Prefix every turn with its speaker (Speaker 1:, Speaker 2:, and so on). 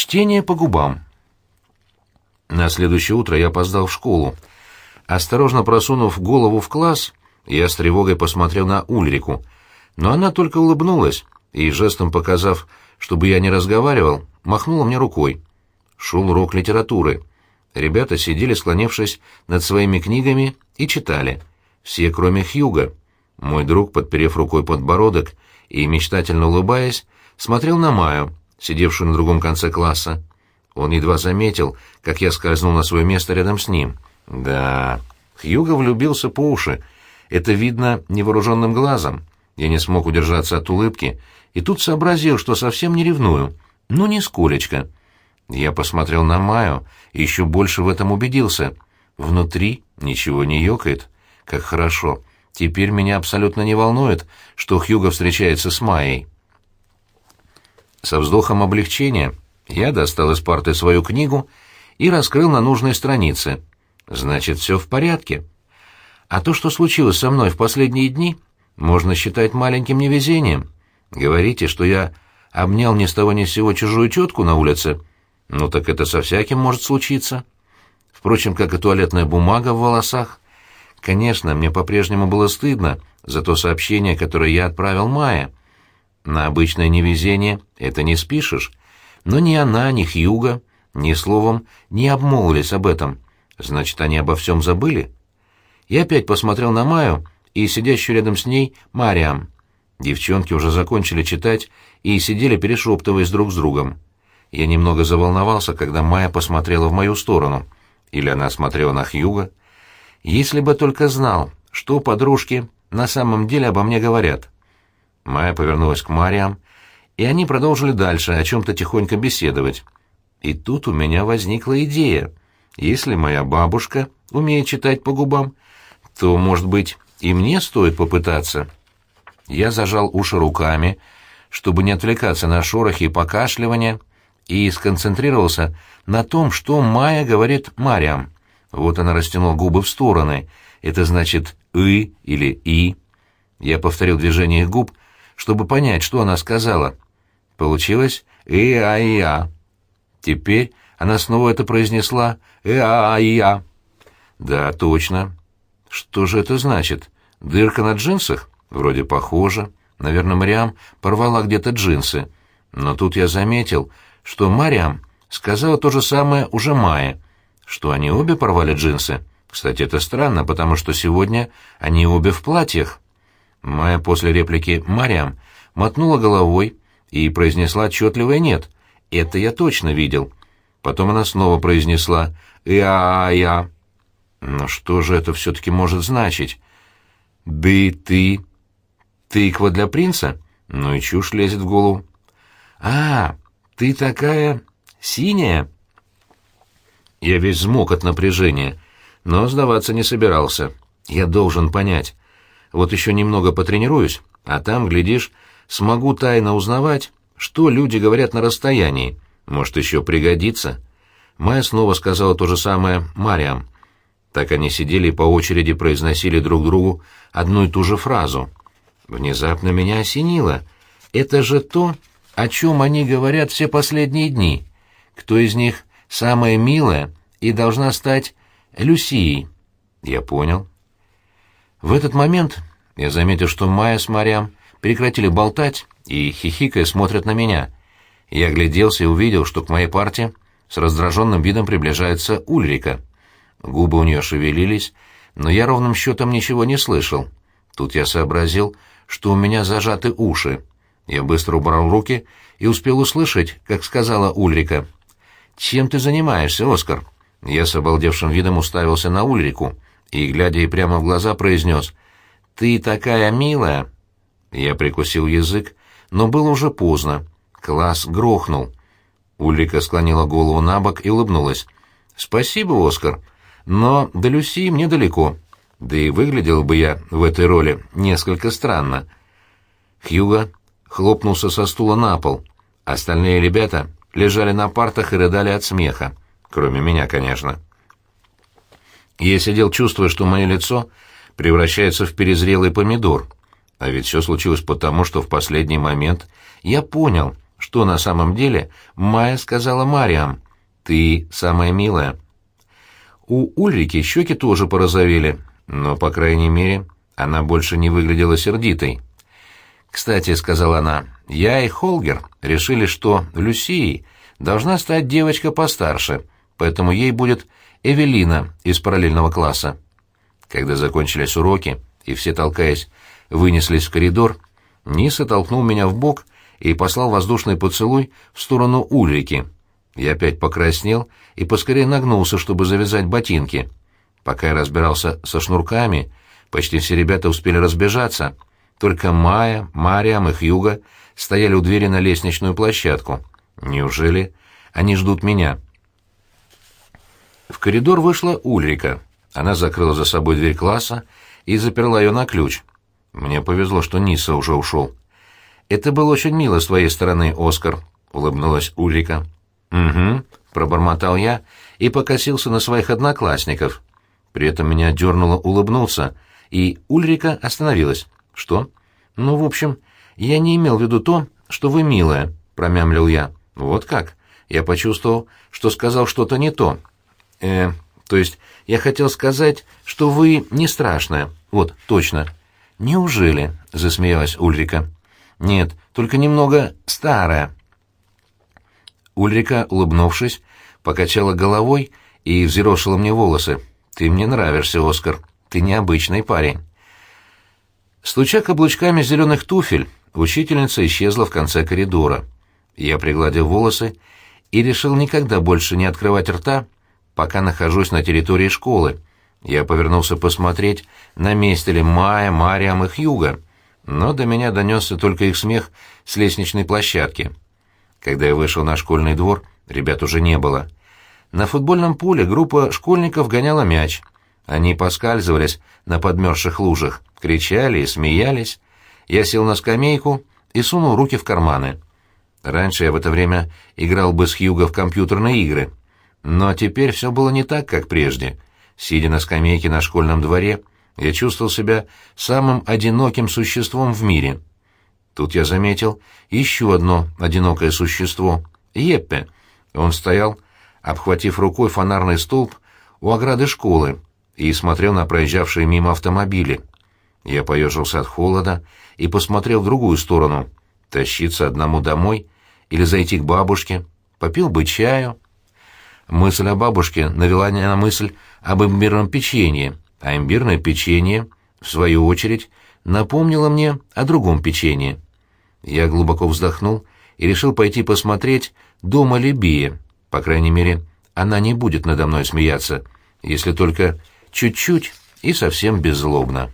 Speaker 1: Чтение по губам. На следующее утро я опоздал в школу. Осторожно просунув голову в класс, я с тревогой посмотрел на Ульрику, но она только улыбнулась и, жестом показав, чтобы я не разговаривал, махнула мне рукой. Шел урок литературы. Ребята сидели, склонившись над своими книгами, и читали. Все, кроме Хьюга. Мой друг, подперев рукой подбородок и мечтательно улыбаясь, смотрел на Маю, сидевшую на другом конце класса. Он едва заметил, как я скользнул на свое место рядом с ним. Да, Хьюго влюбился по уши. Это видно невооруженным глазом. Я не смог удержаться от улыбки, и тут сообразил, что совсем не ревную. Ну, нисколечко. Я посмотрел на Маю и еще больше в этом убедился. Внутри ничего не ёкает. Как хорошо. Теперь меня абсолютно не волнует, что Хьюго встречается с Майей. Со вздохом облегчения я достал из парты свою книгу и раскрыл на нужной странице. Значит, все в порядке. А то, что случилось со мной в последние дни, можно считать маленьким невезением. Говорите, что я обнял ни с того ни с сего чужую тетку на улице? Ну так это со всяким может случиться. Впрочем, как и туалетная бумага в волосах. Конечно, мне по-прежнему было стыдно за то сообщение, которое я отправил Майе. На обычное невезение это не спишешь. Но ни она, ни Хьюга, ни словом не обмолвились об этом. Значит, они обо всем забыли? Я опять посмотрел на Майю и сидящую рядом с ней Мариам. Девчонки уже закончили читать и сидели, перешептываясь друг с другом. Я немного заволновался, когда Майя посмотрела в мою сторону. Или она смотрела на Хьюга. Если бы только знал, что подружки на самом деле обо мне говорят. Майя повернулась к Мариам, и они продолжили дальше о чем-то тихонько беседовать. И тут у меня возникла идея. Если моя бабушка умеет читать по губам, то, может быть, и мне стоит попытаться. Я зажал уши руками, чтобы не отвлекаться на шорохи и покашливания, и сконцентрировался на том, что Майя говорит Мариам. Вот она растянула губы в стороны. Это значит «ы» или «и». Я повторил движение их губ, чтобы понять, что она сказала. Получилось «и-а-и-а». Теперь она снова это произнесла «и-а-а-и-а». Да, точно. Что же это значит? Дырка на джинсах? Вроде похоже. Наверное, Мариам порвала где-то джинсы. Но тут я заметил, что Мариам сказала то же самое уже Майе, что они обе порвали джинсы. Кстати, это странно, потому что сегодня они обе в платьях. Майя после реплики «Мариам» мотнула головой и произнесла отчетливое «нет». Это я точно видел. Потом она снова произнесла «Я-я». Но что же это все-таки может значить? «Да и ты...» «Тыква для принца?» Ну и чушь лезет в голову. «А, ты такая... синяя?» Я весь взмок от напряжения, но сдаваться не собирался. Я должен понять. Вот еще немного потренируюсь, а там, глядишь, смогу тайно узнавать, что люди говорят на расстоянии. Может, еще пригодится. Майя снова сказала то же самое Мариам. Так они сидели и по очереди произносили друг другу одну и ту же фразу. Внезапно меня осенило. Это же то, о чем они говорят все последние дни. Кто из них самая милая и должна стать Люсией? Я понял. В этот момент я заметил, что Майя с Мариам прекратили болтать и, хихикая, смотрят на меня. Я огляделся и увидел, что к моей парте с раздраженным видом приближается Ульрика. Губы у нее шевелились, но я ровным счетом ничего не слышал. Тут я сообразил, что у меня зажаты уши. Я быстро убрал руки и успел услышать, как сказала Ульрика. «Чем ты занимаешься, Оскар?» Я с обалдевшим видом уставился на Ульрику и, глядя ей прямо в глаза, произнес «Ты такая милая!» Я прикусил язык, но было уже поздно. Класс грохнул. Ульрика склонила голову на бок и улыбнулась. «Спасибо, Оскар, но до Люси мне далеко. Да и выглядел бы я в этой роли несколько странно». Хьюго хлопнулся со стула на пол. Остальные ребята лежали на партах и рыдали от смеха. Кроме меня, конечно. Я сидел, чувствуя, что мое лицо превращается в перезрелый помидор. А ведь все случилось потому, что в последний момент я понял, что на самом деле Майя сказала Мариам. «Ты самая милая». У Ульрики щеки тоже порозовели, но, по крайней мере, она больше не выглядела сердитой. «Кстати», — сказала она, — «я и Холгер решили, что Люсией должна стать девочка постарше, поэтому ей будет Эвелина из параллельного класса». Когда закончились уроки, и все, толкаясь, вынеслись в коридор, Ниса толкнул меня в бок и послал воздушный поцелуй в сторону Ульрики. Я опять покраснел и поскорее нагнулся, чтобы завязать ботинки. Пока я разбирался со шнурками, почти все ребята успели разбежаться. Только Майя, Мариам и Хьюга стояли у двери на лестничную площадку. Неужели они ждут меня? В коридор вышла Ульрика. Она закрыла за собой дверь класса и заперла ее на ключ. Мне повезло, что Ниса уже ушел. «Это было очень мило с твоей стороны, Оскар», — улыбнулась Ульрика. «Угу», — пробормотал я и покосился на своих одноклассников. При этом меня дернуло улыбнуться, и Ульрика остановилась. «Что?» «Ну, в общем, я не имел в виду то, что вы милая», — промямлил я. «Вот как?» Я почувствовал, что сказал что-то не то. «Э, то есть я хотел сказать, что вы не страшная. Вот, точно». «Неужели?» — засмеялась Ульрика. «Нет, только немного старая». Ульрика, улыбнувшись, покачала головой и взъерошила мне волосы. «Ты мне нравишься, Оскар. Ты необычный парень». Стуча каблучками зеленых туфель, учительница исчезла в конце коридора. Я пригладил волосы и решил никогда больше не открывать рта, пока нахожусь на территории школы. Я повернулся посмотреть, на месте ли Майя, Мариам и Хьюга, но до меня донесся только их смех с лестничной площадки. Когда я вышел на школьный двор, ребят уже не было. На футбольном поле группа школьников гоняла мяч. Они поскальзывались на подмерзших лужах, кричали и смеялись. Я сел на скамейку и сунул руки в карманы. Раньше я в это время играл бы с Хьюго в компьютерные игры. Но теперь все было не так, как прежде. Сидя на скамейке на школьном дворе, я чувствовал себя самым одиноким существом в мире. Тут я заметил еще одно одинокое существо — Еппе. Он стоял, обхватив рукой фонарный столб у ограды школы и смотрел на проезжавшие мимо автомобили. Я поежился от холода и посмотрел в другую сторону. Тащиться одному домой или зайти к бабушке, попил бы чаю. Мысль о бабушке навела меня на мысль об имбирном печенье, а имбирное печенье, в свою очередь, напомнило мне о другом печенье. Я глубоко вздохнул и решил пойти посмотреть дома Либия. По крайней мере, она не будет надо мной смеяться, если только чуть-чуть и совсем беззлобно.